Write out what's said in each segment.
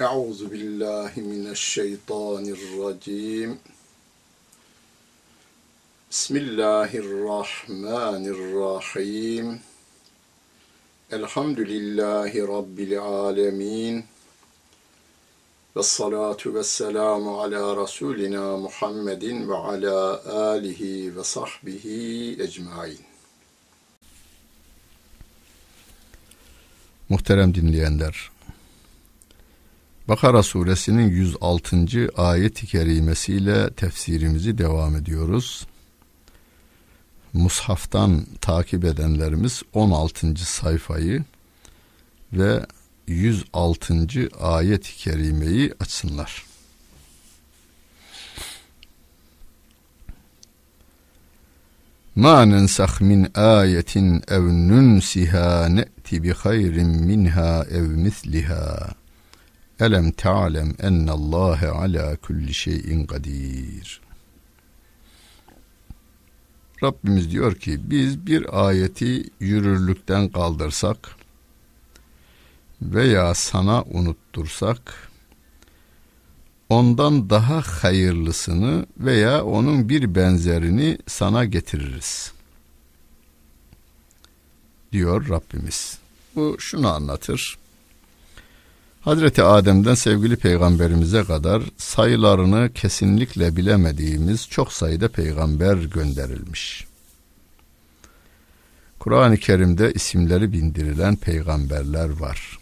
Euzu billahi mineşşeytanirracim. Bismillahirrahmanirrahim. Elhamdülillahi Rabbil alemin. Ve salatu ve selamu ala Resulina Muhammedin ve ala alihi ve sahbihi ecmain. Muhterem dinleyenler, Bakara suresinin 106. ayet-i kerimesiyle tefsirimizi devam ediyoruz. Mushaftan takip edenlerimiz 16. sayfayı ve 106. ayet-i kerimeyi açsınlar. Ma nensah min ayetin ev nunsiha ne'ti bi hayrin minha ev misliha. Elem ta'lem ennallâhe ala kulli şeyin kadir. Rabbimiz diyor ki biz bir ayeti yürürlükten kaldırsak veya sana unuttursak ondan daha hayırlısını veya onun bir benzerini sana getiririz. Diyor Rabbimiz. Bu şunu anlatır. Hazreti Adem'den sevgili peygamberimize kadar sayılarını kesinlikle bilemediğimiz çok sayıda peygamber gönderilmiş. Kur'an-ı Kerim'de isimleri bindirilen peygamberler var.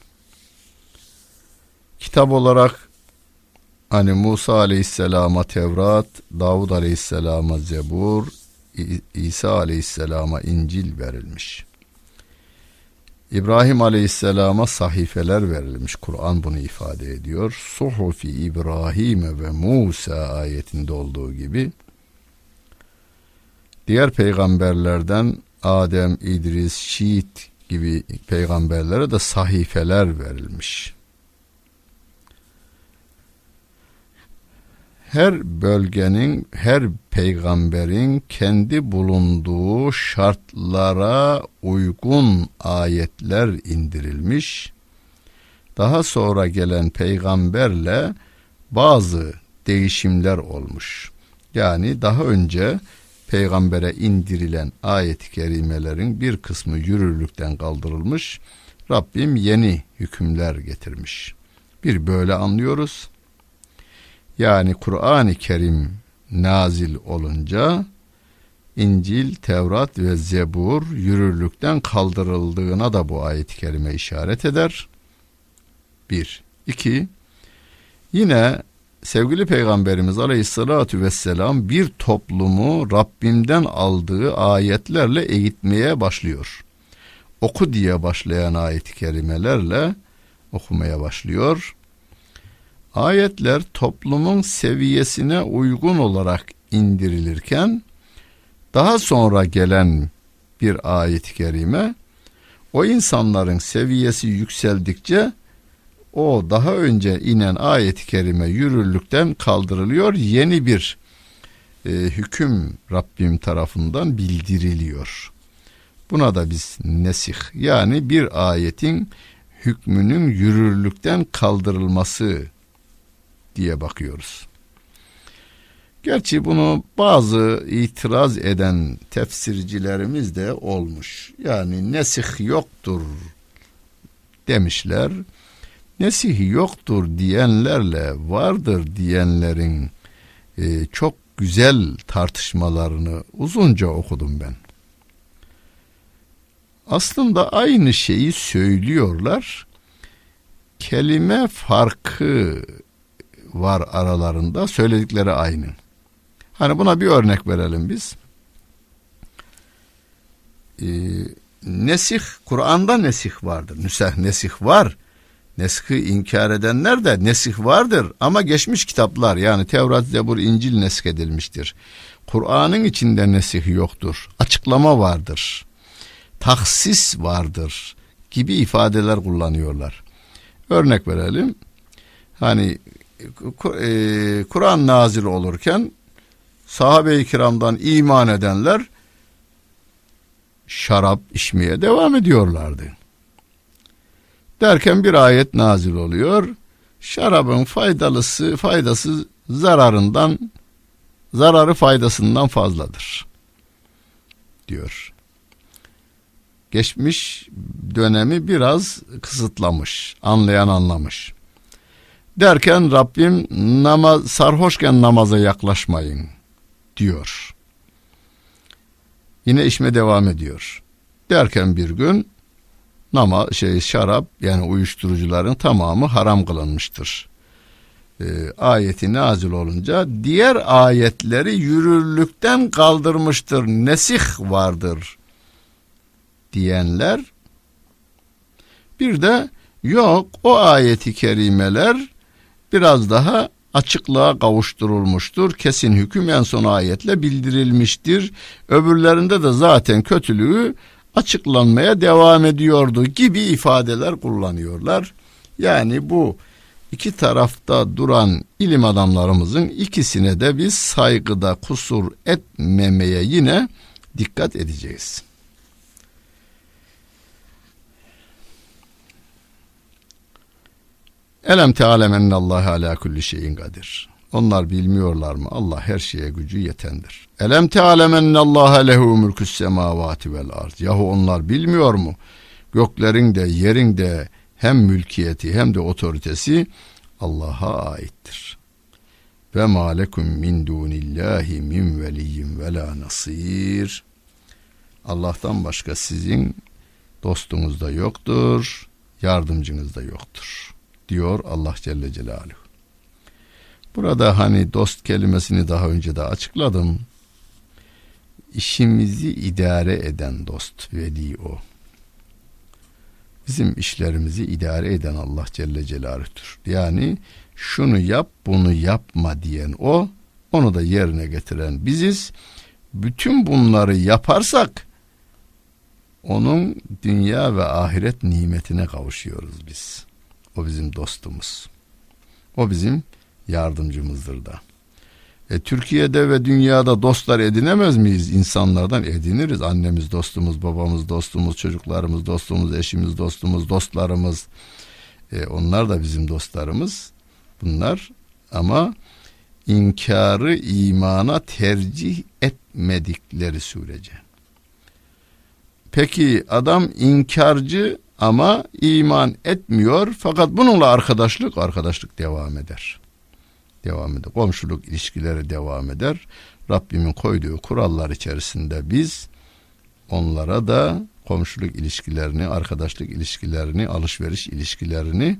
Kitap olarak hani Musa Aleyhisselam'a Tevrat, Davud Aleyhisselam'a Zebur, İsa Aleyhisselam'a İncil verilmiş. İbrahim Aleyhisselam'a sahifeler verilmiş. Kur'an bunu ifade ediyor. Suhufi İbrahim ve Musa ayetinde olduğu gibi diğer peygamberlerden Adem, İdris, Şiit gibi peygamberlere de sahifeler verilmiş. Her bölgenin, her peygamberin kendi bulunduğu şartlara uygun ayetler indirilmiş. Daha sonra gelen peygamberle bazı değişimler olmuş. Yani daha önce peygambere indirilen ayet-i kerimelerin bir kısmı yürürlükten kaldırılmış. Rabbim yeni hükümler getirmiş. Bir böyle anlıyoruz yani Kur'an-ı Kerim nazil olunca İncil, Tevrat ve Zebur yürürlükten kaldırıldığına da bu ayet-i kerime işaret eder. Bir. iki. Yine sevgili Peygamberimiz Aleyhisselatü Vesselam bir toplumu Rabbimden aldığı ayetlerle eğitmeye başlıyor. Oku diye başlayan ayet-i kerimelerle okumaya başlıyor. Ayetler toplumun seviyesine uygun olarak indirilirken daha sonra gelen bir ayet-i kerime o insanların seviyesi yükseldikçe o daha önce inen ayet-i kerime yürürlükten kaldırılıyor. Yeni bir e, hüküm Rabbim tarafından bildiriliyor. Buna da biz nesih yani bir ayetin hükmünün yürürlükten kaldırılması diye bakıyoruz. Gerçi bunu bazı itiraz eden tefsircilerimiz de olmuş. Yani nesih yoktur demişler. Nesih yoktur diyenlerle vardır diyenlerin e, çok güzel tartışmalarını uzunca okudum ben. Aslında aynı şeyi söylüyorlar. Kelime farkı var aralarında söyledikleri aynı. Hani buna bir örnek verelim biz. Ee, nesih, Kur'an'da nesih vardır. Nüseh, nesih var. Nesihi inkar edenler de nesih vardır ama geçmiş kitaplar yani Tevrat, Zebur, İncil nesk edilmiştir. Kur'an'ın içinde nesih yoktur. Açıklama vardır. Taksis vardır gibi ifadeler kullanıyorlar. Örnek verelim. Hani Kur'an nazil olurken sahabe-i kiramdan iman edenler şarap içmeye devam ediyorlardı. Derken bir ayet nazil oluyor. şarabın faydalısı faydası zararından zararı faydasından fazladır diyor. Geçmiş dönemi biraz kısıtlamış, anlayan anlamış. Derken Rabbim namaz sarhoşken namaza yaklaşmayın diyor. Yine işime devam ediyor. Derken bir gün nama şey şarap yani uyuşturucuların tamamı haram kılınmıştır. E, ayeti nazil olunca diğer ayetleri yürürlükten kaldırmıştır. Nesih vardır diyenler bir de yok o ayeti kerimeler biraz daha açıklığa kavuşturulmuştur. Kesin hüküm en son ayetle bildirilmiştir. Öbürlerinde de zaten kötülüğü açıklanmaya devam ediyordu gibi ifadeler kullanıyorlar. Yani bu iki tarafta duran ilim adamlarımızın ikisine de biz saygıda kusur etmemeye yine dikkat edeceğiz. Elem tealem ennallâhe alâ kulli şeyin kadir. Onlar bilmiyorlar mı? Allah her şeye gücü yetendir. Elem tealem ennallâhe lehu mülküs semâvâti vel ard. Yahu onlar bilmiyor mu? Göklerin de yerin de hem mülkiyeti hem de otoritesi Allah'a aittir. Ve malekum min dunillahi min veliyyin ve la nasir. Allah'tan başka sizin dostunuz da yoktur, yardımcınız da yoktur diyor Allah Celle Celaluhu. Burada hani dost kelimesini daha önce de açıkladım. İşimizi idare eden dost, veli o. Bizim işlerimizi idare eden Allah Celle Celaluhu'dur. Yani şunu yap, bunu yapma diyen o, onu da yerine getiren biziz. Bütün bunları yaparsak onun dünya ve ahiret nimetine kavuşuyoruz biz. O bizim dostumuz. O bizim yardımcımızdır da. E, Türkiye'de ve dünyada dostlar edinemez miyiz? İnsanlardan ediniriz. Annemiz dostumuz, babamız dostumuz, çocuklarımız dostumuz, eşimiz dostumuz, dostlarımız. E, onlar da bizim dostlarımız. Bunlar ama inkarı imana tercih etmedikleri sürece. Peki adam inkarcı ama iman etmiyor fakat bununla arkadaşlık arkadaşlık devam eder. Devam eder. Komşuluk ilişkileri devam eder. Rabbimin koyduğu kurallar içerisinde biz onlara da komşuluk ilişkilerini, arkadaşlık ilişkilerini, alışveriş ilişkilerini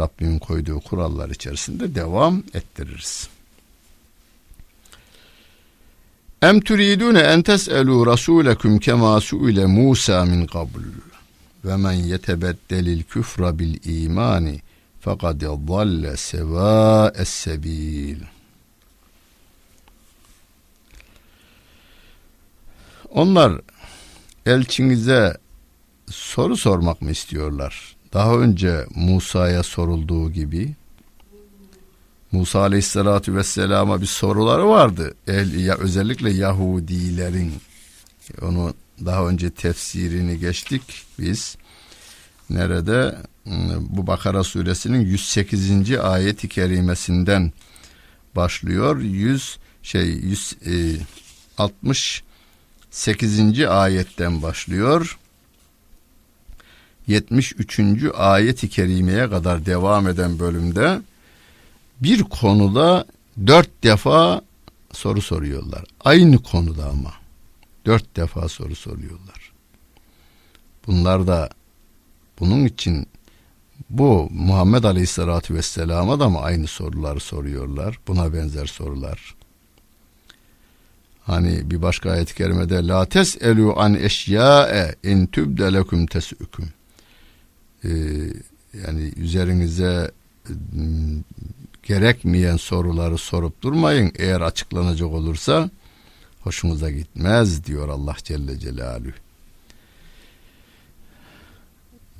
Rabbimin koyduğu kurallar içerisinde devam ettiririz. Em turidune en tes'elu rasulekum kema su'ile Musa min qabl ve men yetebeddelil küfra bil imani fakat dalle seva es sebil. Onlar elçinize soru sormak mı istiyorlar? Daha önce Musa'ya sorulduğu gibi Musa Aleyhisselatü Vesselam'a bir soruları vardı. El, ya, özellikle Yahudilerin onu daha önce tefsirini geçtik biz. Nerede? Bu Bakara suresinin 108. ayet-i kerimesinden başlıyor. 100 şey 100 e, 68. ayetten başlıyor. 73. ayet-i kerimeye kadar devam eden bölümde bir konuda dört defa soru soruyorlar. Aynı konuda ama. Dört defa soru soruyorlar. Bunlar da bunun için bu Muhammed Aleyhisselatü Vesselam'a da mı aynı soruları soruyorlar? Buna benzer sorular. Hani bir başka ayet-i kerimede la teselu an eşyae in tübde lekum tesüküm. Ee, yani üzerinize ıı, gerekmeyen soruları sorup durmayın. Eğer açıklanacak olursa hoşunuza gitmez diyor Allah Celle Celaluhu.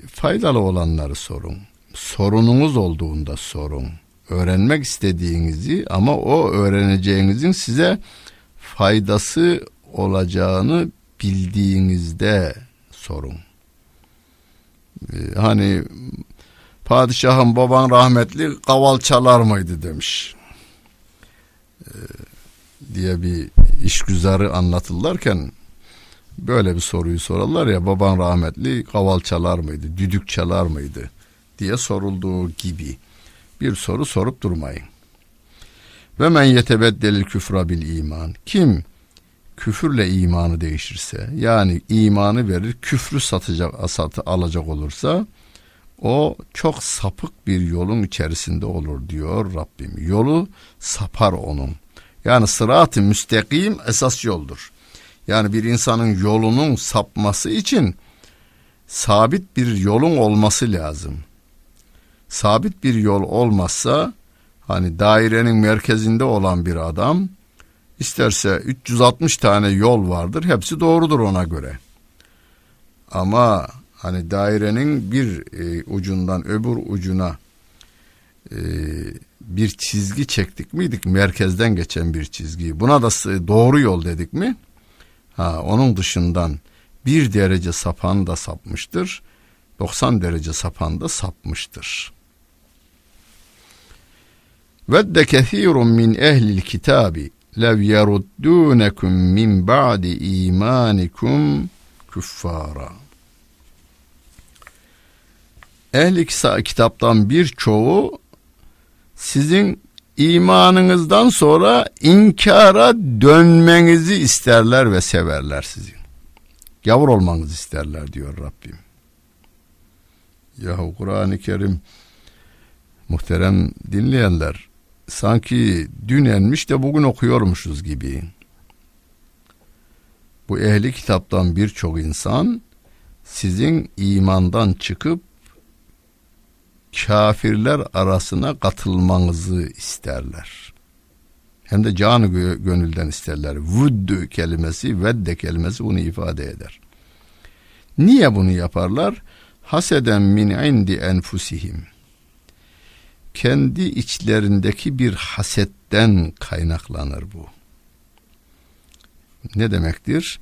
Faydalı olanları sorun. Sorununuz olduğunda sorun. Öğrenmek istediğinizi ama o öğreneceğinizin size faydası olacağını bildiğinizde sorun. Ee, hani Padişahım baban rahmetli kaval çalar mıydı demiş. Ee, diye bir işgüzarı anlatırlarken böyle bir soruyu sorarlar ya baban rahmetli kaval çalar mıydı, düdük çalar mıydı diye sorulduğu gibi bir soru sorup durmayın. Ve men yetebeddelil küfra bil iman. Kim küfürle imanı değişirse yani imanı verir küfrü satacak satı alacak olursa o çok sapık bir yolun içerisinde olur diyor Rabbim. Yolu sapar onun. Yani sırat-ı müstakim esas yoldur. Yani bir insanın yolunun sapması için sabit bir yolun olması lazım. Sabit bir yol olmazsa hani dairenin merkezinde olan bir adam isterse 360 tane yol vardır hepsi doğrudur ona göre. Ama hani dairenin bir e, ucundan öbür ucuna e, bir çizgi çektik miydik merkezden geçen bir çizgiyi buna da doğru yol dedik mi ha onun dışından bir derece sapan da sapmıştır 90 derece sapan da sapmıştır. Vedde kethirun min ehlil kitabi lev yeruddunekum min ba'di imanikum kuffara. Ehli kitaptan birçoğu sizin imanınızdan sonra inkara dönmenizi isterler ve severler sizin. Gavur olmanızı isterler diyor Rabbim. Yahu Kur'an-ı Kerim muhterem dinleyenler sanki dün enmiş de bugün okuyormuşuz gibi. Bu ehli kitaptan birçok insan sizin imandan çıkıp kafirler arasına katılmanızı isterler. Hem de canı gönülden isterler. Vuddü kelimesi, vedde kelimesi bunu ifade eder. Niye bunu yaparlar? Haseden min indi enfusihim. Kendi içlerindeki bir hasetten kaynaklanır bu. Ne demektir?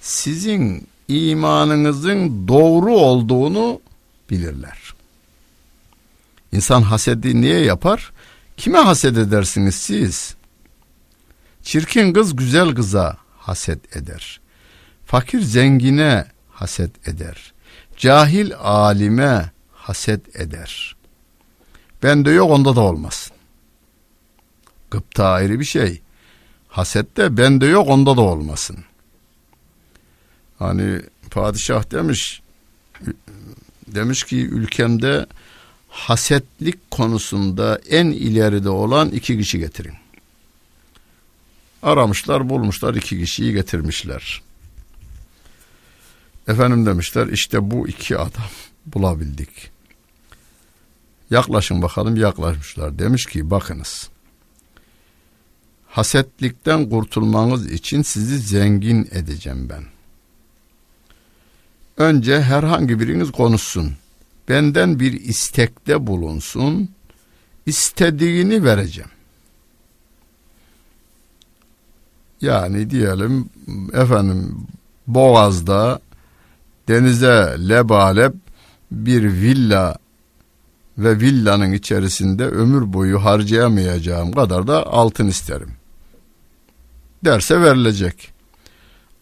Sizin imanınızın doğru olduğunu bilirler. İnsan hasedi niye yapar? Kime haset edersiniz siz? Çirkin kız güzel kıza haset eder. Fakir zengine haset eder. Cahil alime haset eder. Bende yok onda da olmasın. Gıpta ayrı bir şey. Haset de bende yok onda da olmasın. Hani padişah demiş demiş ki ülkemde hasetlik konusunda en ileride olan iki kişi getirin. Aramışlar bulmuşlar iki kişiyi getirmişler. Efendim demişler işte bu iki adam bulabildik. Yaklaşın bakalım yaklaşmışlar. Demiş ki bakınız. Hasetlikten kurtulmanız için sizi zengin edeceğim ben. Önce herhangi biriniz konuşsun benden bir istekte bulunsun, istediğini vereceğim. Yani diyelim efendim Boğaz'da denize lebalep bir villa ve villanın içerisinde ömür boyu harcayamayacağım kadar da altın isterim. Derse verilecek.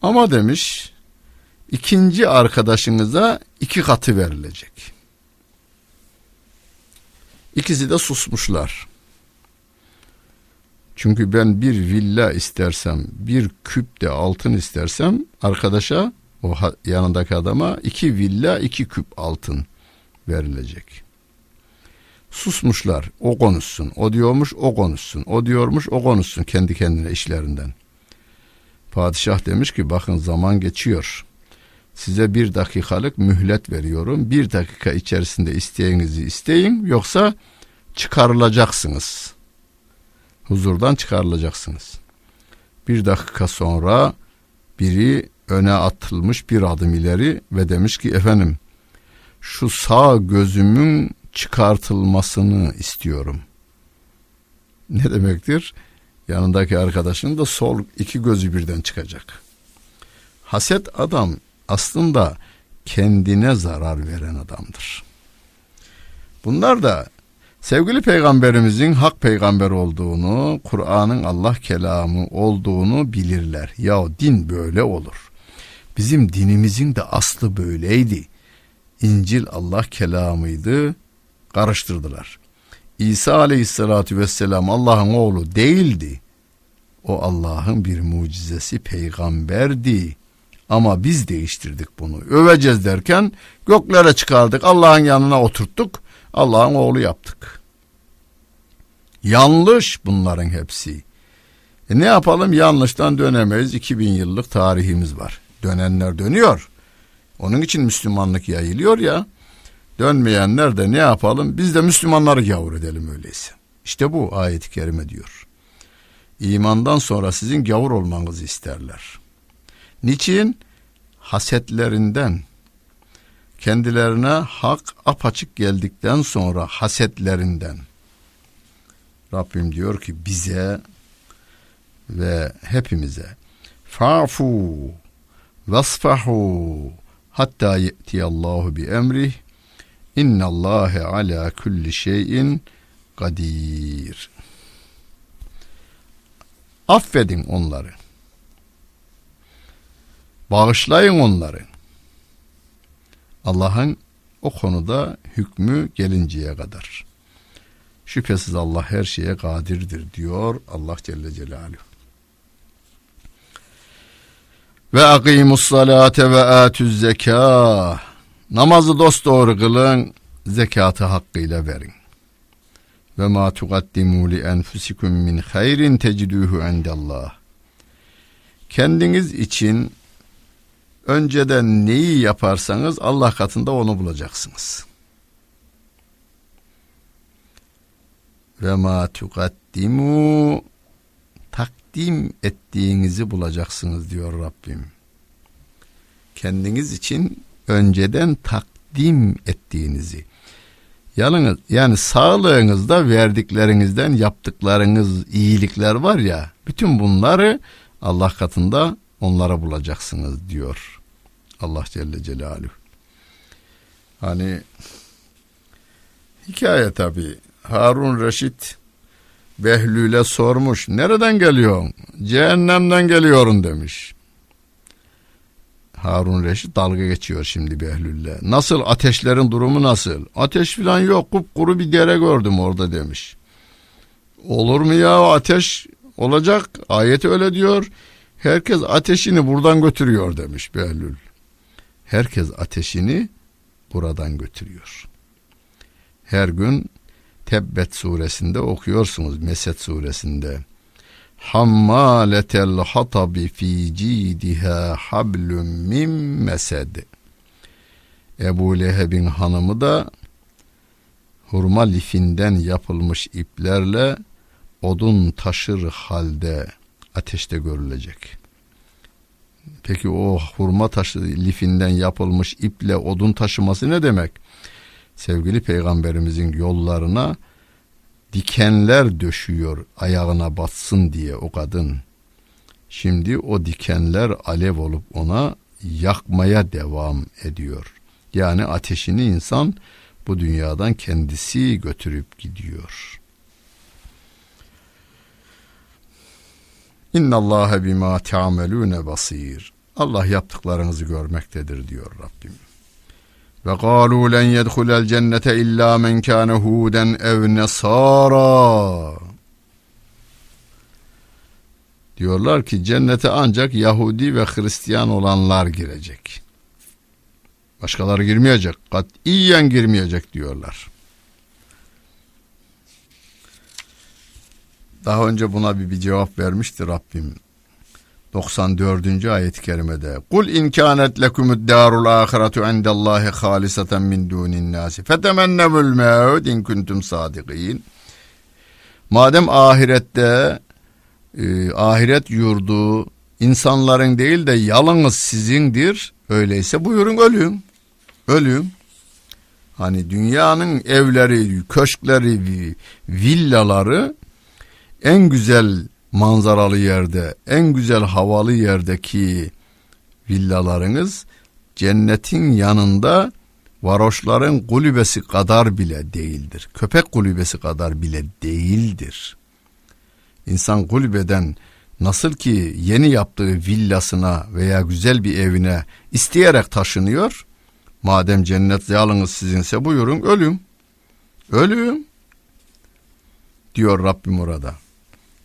Ama demiş ikinci arkadaşınıza iki katı verilecek. İkisi de susmuşlar. Çünkü ben bir villa istersem, bir küp de altın istersem arkadaşa, o yanındaki adama iki villa, iki küp altın verilecek. Susmuşlar. O konuşsun. O diyormuş, o konuşsun. O diyormuş, o konuşsun kendi kendine işlerinden. Padişah demiş ki bakın zaman geçiyor. Size bir dakikalık mühlet veriyorum. Bir dakika içerisinde isteğinizi isteyin. Yoksa çıkarılacaksınız. Huzurdan çıkarılacaksınız. Bir dakika sonra biri öne atılmış bir adım ileri ve demiş ki efendim şu sağ gözümün çıkartılmasını istiyorum. Ne demektir? Yanındaki arkadaşın da sol iki gözü birden çıkacak. Haset adam aslında kendine zarar veren adamdır. Bunlar da sevgili peygamberimizin hak peygamber olduğunu, Kur'an'ın Allah kelamı olduğunu bilirler. Ya din böyle olur. Bizim dinimizin de aslı böyleydi. İncil Allah kelamıydı. Karıştırdılar. İsa aleyhissalatü vesselam Allah'ın oğlu değildi. O Allah'ın bir mucizesi peygamberdi. Ama biz değiştirdik bunu. Öveceğiz derken göklere çıkardık. Allah'ın yanına oturttuk. Allah'ın oğlu yaptık. Yanlış bunların hepsi. E ne yapalım yanlıştan dönemeyiz. 2000 yıllık tarihimiz var. Dönenler dönüyor. Onun için Müslümanlık yayılıyor ya. Dönmeyenler de ne yapalım? Biz de Müslümanları gavur edelim öyleyse. İşte bu ayet-i kerime diyor. İmandan sonra sizin gavur olmanızı isterler. Niçin? Hasetlerinden, kendilerine hak apaçık geldikten sonra hasetlerinden. Rabbim diyor ki bize ve hepimize fa'fu vasfahu hatta ye'tiyallahu bi emrih innallâhe ala kulli şeyin kadir. Affedin onları. Bağışlayın onları. Allah'ın o konuda hükmü gelinceye kadar. Şüphesiz Allah her şeye kadirdir diyor Allah Celle Celaluhu. Ve akimus salate ve atuz zeka. Namazı dost doğru kılın, zekatı hakkıyla verin. Ve ma tuqaddimu li enfusikum min hayrin teciduhu indallah. Kendiniz için önceden neyi yaparsanız Allah katında onu bulacaksınız. Ve ma tuqaddimu takdim ettiğinizi bulacaksınız diyor Rabbim. Kendiniz için önceden takdim ettiğinizi. Yalnız yani sağlığınızda verdiklerinizden yaptıklarınız iyilikler var ya bütün bunları Allah katında onlara bulacaksınız diyor Allah Celle Celaluhu. Hani hikaye tabi Harun Reşit Behlül'e sormuş nereden geliyorsun? Cehennemden geliyorum demiş. Harun Reşit dalga geçiyor şimdi Behlül'le. Nasıl ateşlerin durumu nasıl? Ateş filan yok kupkuru bir dere gördüm orada demiş. Olur mu ya ateş olacak ayet öyle diyor. Herkes ateşini buradan götürüyor demiş Behlül. Herkes ateşini buradan götürüyor. Her gün Tebbet suresinde okuyorsunuz Mesed suresinde. Hammaletel hatabi fi cidiha hablum min mesed. Ebu Leheb'in hanımı da hurma lifinden yapılmış iplerle odun taşır halde ateşte görülecek. Peki o hurma taşı lifinden yapılmış iple odun taşıması ne demek? Sevgili peygamberimizin yollarına dikenler döşüyor ayağına batsın diye o kadın. Şimdi o dikenler alev olup ona yakmaya devam ediyor. Yani ateşini insan bu dünyadan kendisi götürüp gidiyor. İnna Allahe bima ta'melune basir. Allah yaptıklarınızı görmektedir diyor Rabbim. Ve galu len yedhulel cennete illa men kâne huden ev nesara. Diyorlar ki cennete ancak Yahudi ve Hristiyan olanlar girecek. Başkaları girmeyecek. Katiyen girmeyecek diyorlar. Daha önce buna bir, bir cevap vermişti Rabbim. 94. ayet-i kerimede Kul in kânet lekumud dârul âhiretu indellâhi hâliseten min dûnin nâsi fetemennevul mevd in kuntum sâdikîn Madem ahirette e, ahiret yurdu insanların değil de yalnız sizindir öyleyse buyurun ölün ölün hani dünyanın evleri köşkleri villaları en güzel manzaralı yerde, en güzel havalı yerdeki villalarınız cennetin yanında varoşların kulübesi kadar bile değildir. Köpek kulübesi kadar bile değildir. İnsan kulübeden nasıl ki yeni yaptığı villasına veya güzel bir evine isteyerek taşınıyor. Madem cennet yalınız sizinse buyurun ölüm. Ölüm diyor Rabbim orada.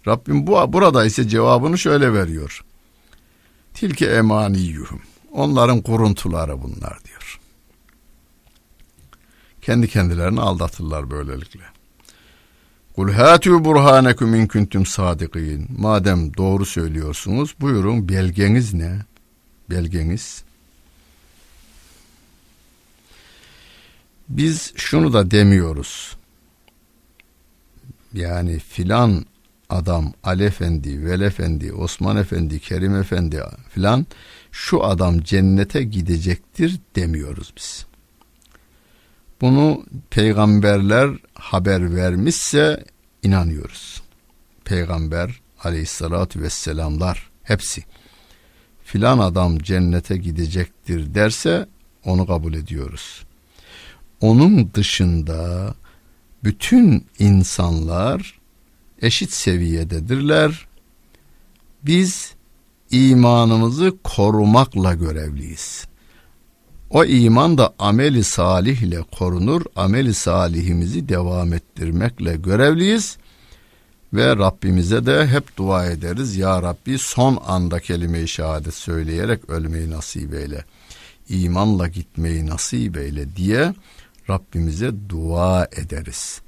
Rabbim bu burada ise cevabını şöyle veriyor. Tilke emaniyuhum. Onların kuruntuları bunlar diyor. Kendi kendilerini aldatırlar böylelikle. Kul hatu burhanekum in kuntum sadikin. Madem doğru söylüyorsunuz buyurun belgeniz ne? Belgeniz. Biz şunu da demiyoruz. Yani filan adam Ali Efendi, Vel Efendi, Osman Efendi, Kerim Efendi filan şu adam cennete gidecektir demiyoruz biz. Bunu peygamberler haber vermişse inanıyoruz. Peygamber aleyhissalatü vesselamlar hepsi filan adam cennete gidecektir derse onu kabul ediyoruz. Onun dışında bütün insanlar eşit seviyededirler. Biz imanımızı korumakla görevliyiz. O iman da ameli salih ile korunur. Ameli salihimizi devam ettirmekle görevliyiz. Ve Rabbimize de hep dua ederiz. Ya Rabbi son anda kelime-i şehadet söyleyerek ölmeyi nasip eyle. İmanla gitmeyi nasip eyle diye Rabbimize dua ederiz.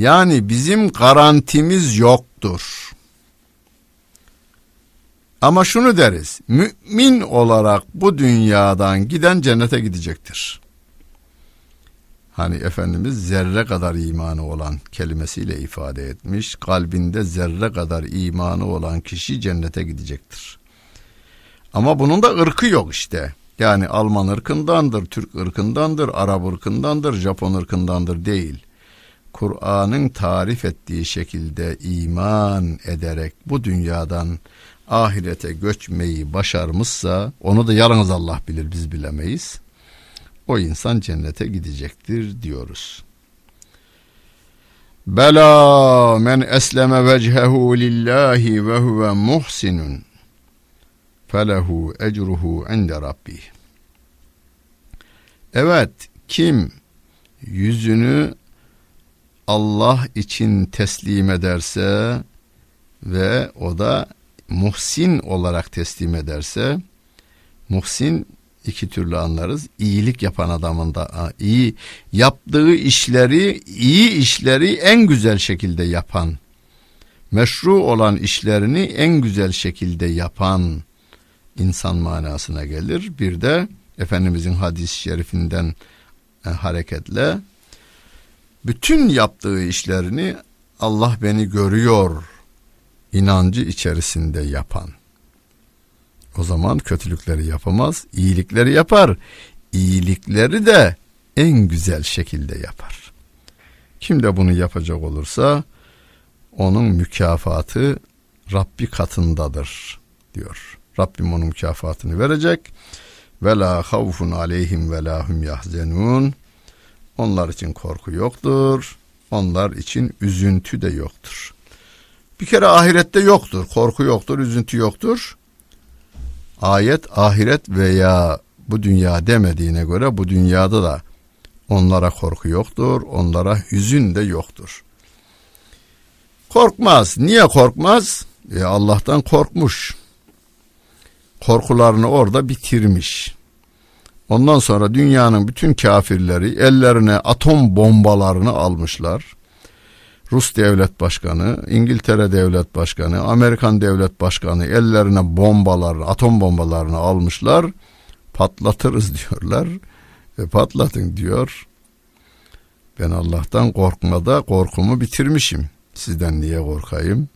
Yani bizim garantimiz yoktur. Ama şunu deriz. Mümin olarak bu dünyadan giden cennete gidecektir. Hani Efendimiz zerre kadar imanı olan kelimesiyle ifade etmiş. Kalbinde zerre kadar imanı olan kişi cennete gidecektir. Ama bunun da ırkı yok işte. Yani Alman ırkındandır, Türk ırkındandır, Arap ırkındandır, Japon ırkındandır değil. Kur'an'ın tarif ettiği şekilde iman ederek bu dünyadan ahirete göçmeyi başarmışsa onu da yalnız Allah bilir biz bilemeyiz. O insan cennete gidecektir diyoruz. Bela men esleme vechehu lillahi ve huve muhsinun felehu ecruhu inde rabbih. Evet kim yüzünü Allah için teslim ederse ve o da muhsin olarak teslim ederse muhsin iki türlü anlarız. İyilik yapan adamın da iyi yaptığı işleri, iyi işleri en güzel şekilde yapan, meşru olan işlerini en güzel şekilde yapan insan manasına gelir. Bir de Efendimizin hadis-i şerifinden e, hareketle bütün yaptığı işlerini Allah beni görüyor inancı içerisinde yapan. O zaman kötülükleri yapamaz, iyilikleri yapar. İyilikleri de en güzel şekilde yapar. Kim de bunu yapacak olursa onun mükafatı Rabbi katındadır diyor. Rabbim onun mükafatını verecek. Ve la havfun aleyhim ve la hum yahzenun. Onlar için korku yoktur. Onlar için üzüntü de yoktur. Bir kere ahirette yoktur. Korku yoktur, üzüntü yoktur. Ayet ahiret veya bu dünya demediğine göre bu dünyada da onlara korku yoktur, onlara hüzün de yoktur. Korkmaz. Niye korkmaz? E Allah'tan korkmuş. Korkularını orada bitirmiş. Ondan sonra dünyanın bütün kafirleri ellerine atom bombalarını almışlar. Rus devlet başkanı, İngiltere devlet başkanı, Amerikan devlet başkanı ellerine bombalar, atom bombalarını almışlar. Patlatırız diyorlar. Ve patlatın diyor. Ben Allah'tan korkmada korkumu bitirmişim. Sizden niye korkayım?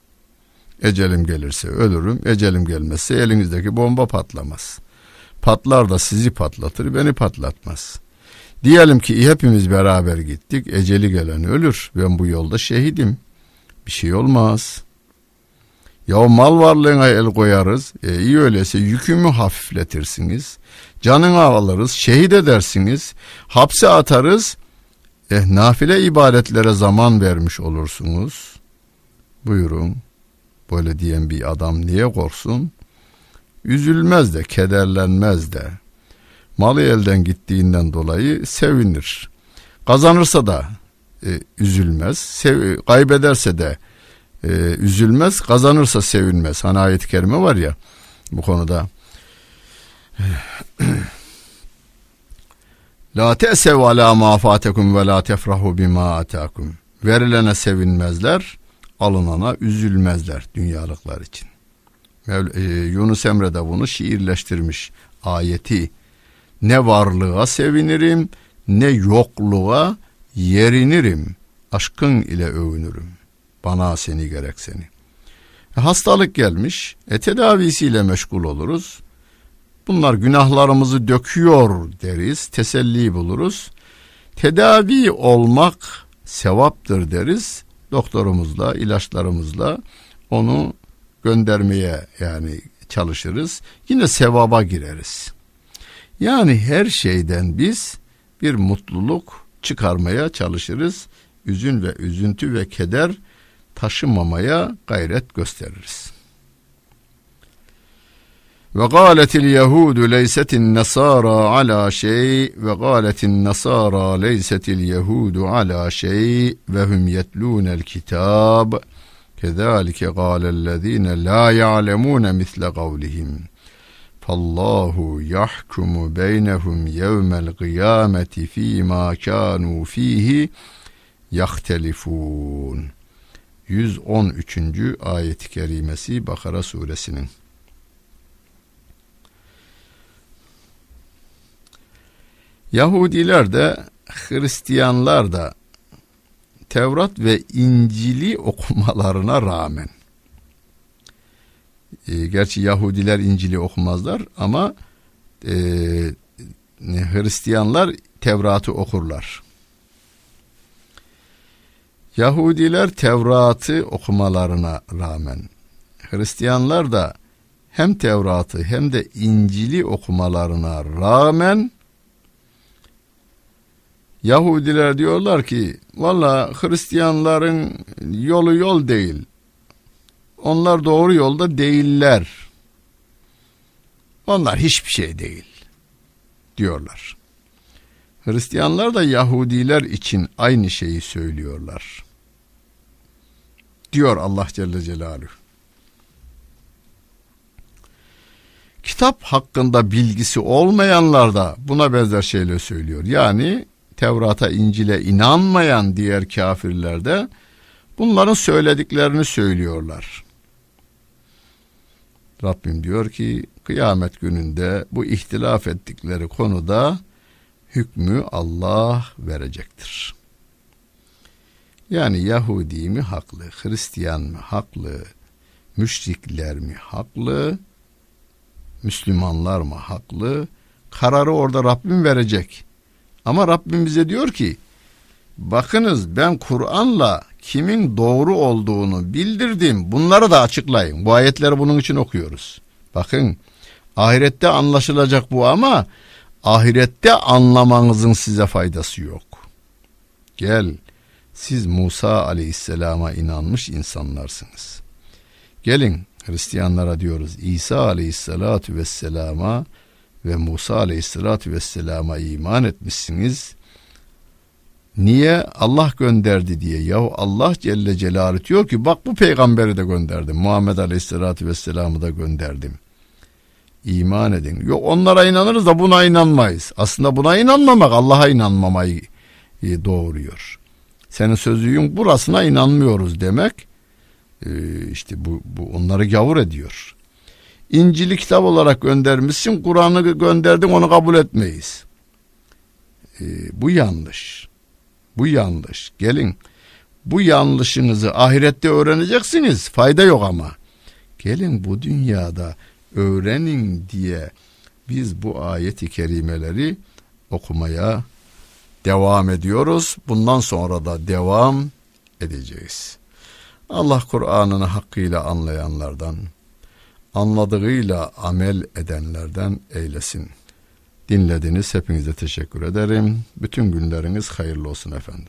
Ecelim gelirse ölürüm, ecelim gelmezse elinizdeki bomba patlamaz. Patlar da sizi patlatır, beni patlatmaz. Diyelim ki hepimiz beraber gittik. Eceli gelen ölür. Ben bu yolda şehidim. Bir şey olmaz. Ya mal varlığına el koyarız. E iyi öyleyse yükümü hafifletirsiniz. Canını alırız, şehit edersiniz, hapse atarız, eh, nafile ibadetlere zaman vermiş olursunuz. Buyurun, böyle diyen bir adam niye korksun? Üzülmez de, kederlenmez de. Malı elden gittiğinden dolayı sevinir. Kazanırsa da e, üzülmez, sev, kaybederse de e, üzülmez, kazanırsa sevinmez. Hani ayet-i kerime var ya bu konuda. La te'sev ala ma fatekum ve la tefrahu bima atakum. Verilene sevinmezler, alınana üzülmezler dünyalıklar için. Mevla, e, Yunus Emre de bunu şiirleştirmiş ayeti. Ne varlığa sevinirim, ne yokluğa yerinirim. Aşkın ile övünürüm. Bana seni gerek seni. E, hastalık gelmiş, e, tedavisiyle meşgul oluruz. Bunlar günahlarımızı döküyor deriz, teselli buluruz. Tedavi olmak sevaptır deriz. Doktorumuzla, ilaçlarımızla onu göndermeye yani çalışırız. Yine sevaba gireriz. Yani her şeyden biz bir mutluluk çıkarmaya çalışırız. Üzün ve üzüntü ve keder taşımamaya gayret gösteririz. Ve gâletil yehudu leysetin nasara ala şey ve gâletin nasara leysetil yehudu ala şey ve hum yetlûnel kitab kezalike gâlellezîne la ya'lemûne misle kavlihim fallahu yahkumu beynehum yevmel kıyameti fîmâ kânû fîhi yahtelifûn 113. ayet-i kerimesi Bakara suresinin Yahudiler de Hristiyanlar da Tevrat ve İncil'i okumalarına rağmen e, gerçi Yahudiler İncil'i okumazlar ama e, Hristiyanlar Tevrat'ı okurlar. Yahudiler Tevrat'ı okumalarına rağmen Hristiyanlar da hem Tevrat'ı hem de İncil'i okumalarına rağmen Yahudiler diyorlar ki valla Hristiyanların yolu yol değil. Onlar doğru yolda değiller. Onlar hiçbir şey değil diyorlar. Hristiyanlar da Yahudiler için aynı şeyi söylüyorlar. Diyor Allah Celle Celaluhu. Kitap hakkında bilgisi olmayanlar da buna benzer şeyler söylüyor. Yani Tevrat'a, İncil'e inanmayan diğer kafirler de bunların söylediklerini söylüyorlar. Rabbim diyor ki kıyamet gününde bu ihtilaf ettikleri konuda hükmü Allah verecektir. Yani Yahudi mi haklı, Hristiyan mı haklı, müşrikler mi haklı, Müslümanlar mı haklı? Kararı orada Rabbim verecek. Ama Rabbim bize diyor ki bakınız ben Kur'an'la kimin doğru olduğunu bildirdim. Bunları da açıklayın. Bu ayetleri bunun için okuyoruz. Bakın ahirette anlaşılacak bu ama ahirette anlamanızın size faydası yok. Gel siz Musa aleyhisselama inanmış insanlarsınız. Gelin Hristiyanlara diyoruz İsa aleyhissalatu vesselama ve Musa aleyhissalatü vesselama iman etmişsiniz. Niye? Allah gönderdi diye. Yahu Allah Celle Celaluhu diyor ki bak bu peygamberi de gönderdim. Muhammed aleyhissalatü vesselamı da gönderdim. İman edin. Yok onlara inanırız da buna inanmayız. Aslında buna inanmamak Allah'a inanmamayı e, doğuruyor. Senin sözlüğün burasına inanmıyoruz demek e, işte bu, bu onları gavur ediyor. İncil'i kitap olarak göndermişsin, Kur'an'ı gönderdin onu kabul etmeyiz. E, bu yanlış. Bu yanlış. Gelin bu yanlışınızı ahirette öğreneceksiniz. Fayda yok ama. Gelin bu dünyada öğrenin diye biz bu ayeti kerimeleri okumaya devam ediyoruz. Bundan sonra da devam edeceğiz. Allah Kur'an'ını hakkıyla anlayanlardan, anladığıyla amel edenlerden eylesin. dinlediniz. Hepinize teşekkür ederim. Bütün günleriniz hayırlı olsun efendim.